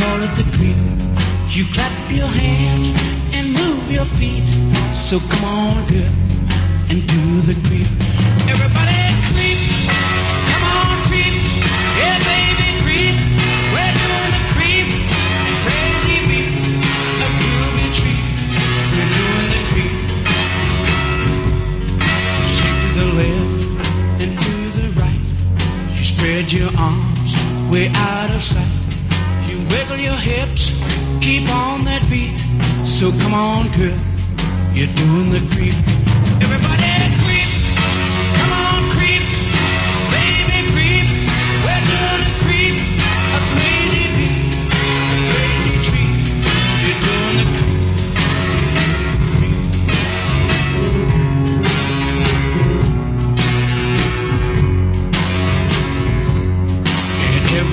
call it the creep. You clap your hands and move your feet. So come on, girl, and do the creep. Everybody creep. Come on, creep. Yeah, baby, creep. We're doing the creep. Crazy beat. A groovy treat. We're doing the creep. Shake to the left and to the right. You spread your arms way out of sight. You wiggle your hips, keep on that beat. So come on, girl, you're doing the creep.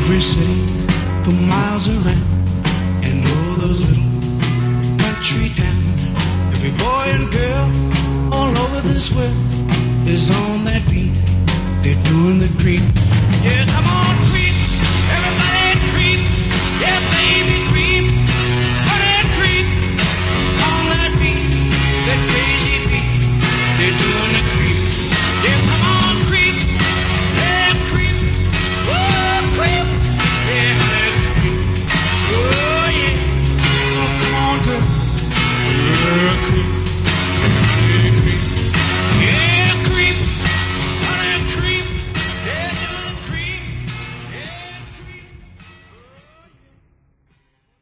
Every city for miles around, and all those little country towns. Every boy and girl all over this world is on that beat. They're doing the creep.